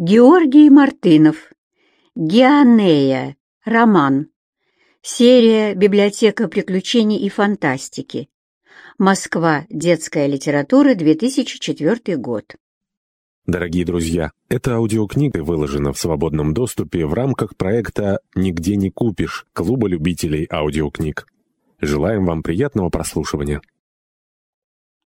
Георгий Мартынов. Геонея. Роман. Серия «Библиотека приключений и фантастики». Москва. Детская литература. 2004 год. Дорогие друзья, эта аудиокнига выложена в свободном доступе в рамках проекта «Нигде не купишь» Клуба любителей аудиокниг. Желаем вам приятного прослушивания.